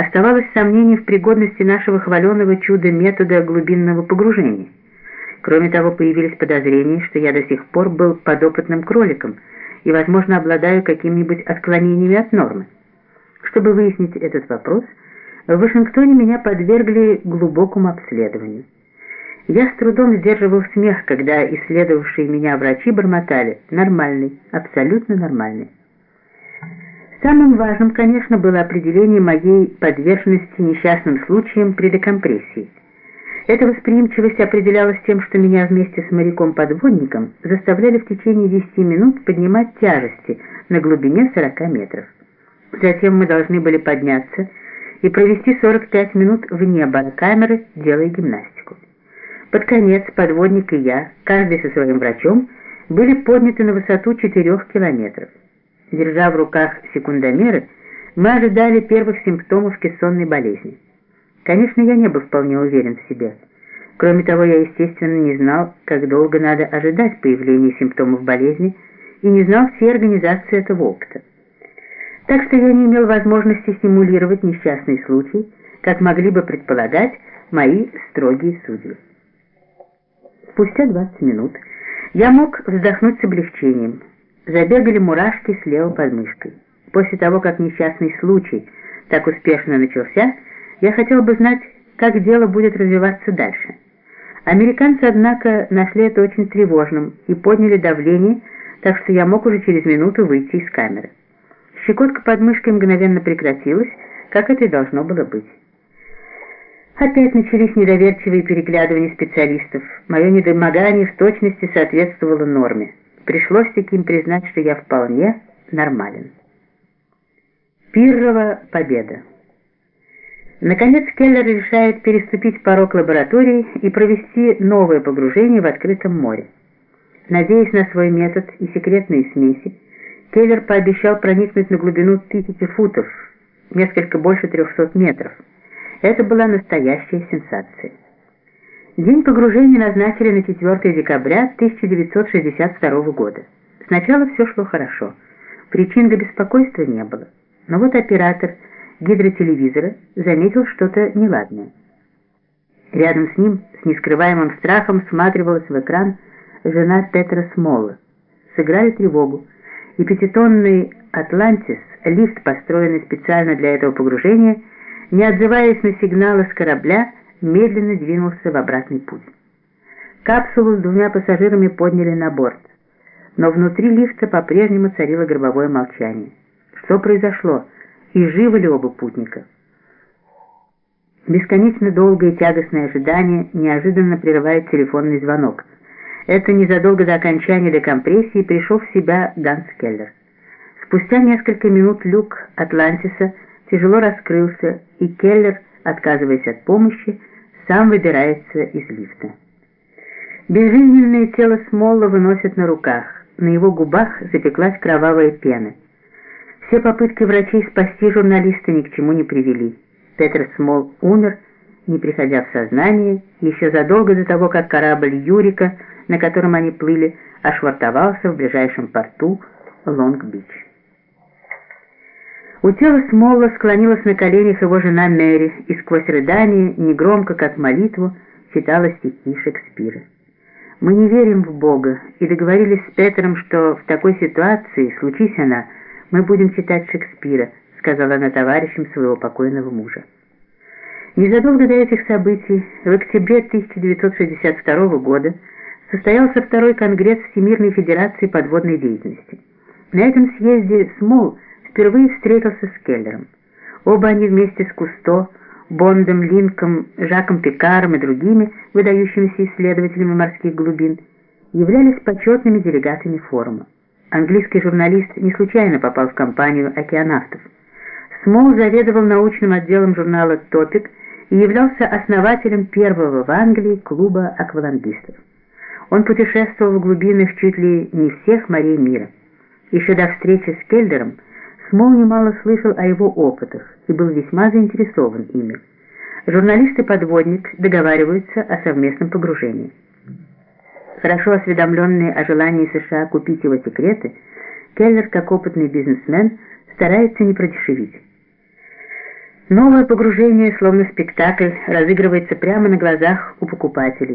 оставалось сомнений в пригодности нашего хваленого чуда метода глубинного погружения. Кроме того, появились подозрения, что я до сих пор был подопытным кроликом и, возможно, обладаю какими-нибудь отклонениями от нормы. Чтобы выяснить этот вопрос, в Вашингтоне меня подвергли глубокому обследованию. Я с трудом сдерживал смех, когда исследовавшие меня врачи бормотали «нормальный, абсолютно нормальный». Самым важным, конечно, было определение моей подверженности несчастным случаям при декомпрессии. Эта восприимчивость определялась тем, что меня вместе с моряком-подводником заставляли в течение 10 минут поднимать тяжести на глубине 40 метров. Затем мы должны были подняться и провести 45 минут вне барокамеры, делая гимнастику. Под конец подводник и я, каждый со своим врачом, были подняты на высоту 4 километров. Держа в руках секундомеры, мы ожидали первых симптомов кессонной болезни. Конечно, я не был вполне уверен в себе. Кроме того, я, естественно, не знал, как долго надо ожидать появления симптомов болезни, и не знал всей организации этого опыта. Так что я не имел возможности симулировать несчастный случай, как могли бы предполагать мои строгие судьи. Спустя 20 минут я мог вздохнуть с облегчением. Забегали мурашки слева под мышкой. После того, как несчастный случай так успешно начался, я хотел бы знать, как дело будет развиваться дальше. Американцы, однако, нашли это очень тревожным и подняли давление, так что я мог уже через минуту выйти из камеры. Щекотка под мышкой мгновенно прекратилась, как это и должно было быть. Опять начались недоверчивые переглядывания специалистов. Мое недомогание в точности соответствовало норме. Пришлось таким признать, что я вполне нормален. Пиррова победа. Наконец Келлер решает переступить порог лаборатории и провести новое погружение в открытом море. Надеясь на свой метод и секретные смеси, Келлер пообещал проникнуть на глубину тысячи футов, несколько больше 300 метров. Это была настоящая сенсация. День погружения назначили на 4 декабря 1962 года. Сначала все шло хорошо. Причин для беспокойства не было. Но вот оператор гидротелевизора заметил что-то неладное. Рядом с ним с нескрываемым страхом всматривалась в экран жена Петра Смолла. Сыграли тревогу, и пятитонный «Атлантис», лифт, построенный специально для этого погружения, не отзываясь на сигналы с корабля, медленно двинулся в обратный путь. Капсулу с двумя пассажирами подняли на борт, но внутри лифта по-прежнему царило гробовое молчание. Что произошло? И живы ли оба путника? Бесконечно долгое и тягостное ожидание неожиданно прерывает телефонный звонок. Это незадолго до окончания декомпрессии пришел в себя Ганс Келлер. Спустя несколько минут люк Атлантиса тяжело раскрылся, и Келлер, отказываясь от помощи, сам выбирается из лифта. Безжизненное тело Смолла выносят на руках, на его губах запеклась кровавая пена. Все попытки врачей спасти журналиста ни к чему не привели. Петр Смол умер, не приходя в сознание, еще задолго до того, как корабль Юрика, на котором они плыли, ошвартовался в ближайшем порту Лонг-Бич. У тела Смолла склонилась на коленях его жена Мэри и сквозь рыдание, негромко, как молитву, читала стихи Шекспира. Мы не верим в Бога и договорились с Петром, что в такой ситуации, случись она, мы будем читать Шекспира, сказала она товарищам своего покойного мужа. Незадолго до этих событий, в октябре 1962 года, состоялся второй конгресс Всемирной Федерации подводной деятельности. На этом съезде Смол – впервые встретился с Келлером. Оба они вместе с Кусто, Бондом, Линком, Жаком Пикаром и другими выдающимися исследователями морских глубин являлись почетными делегатами форума. Английский журналист не случайно попал в компанию океанавтов. Смол заведовал научным отделом журнала «Топик» и являлся основателем первого в Англии клуба аквалангистов. Он путешествовал в глубинах чуть ли не всех морей мира. Еще до встречи с Кельдером – Смол немало слышал о его опытах и был весьма заинтересован ими. Журналист и подводник договариваются о совместном погружении. Хорошо осведомленный о желании США купить его секреты, Келлер, как опытный бизнесмен, старается не продешевить. Новое погружение, словно спектакль, разыгрывается прямо на глазах у покупателей.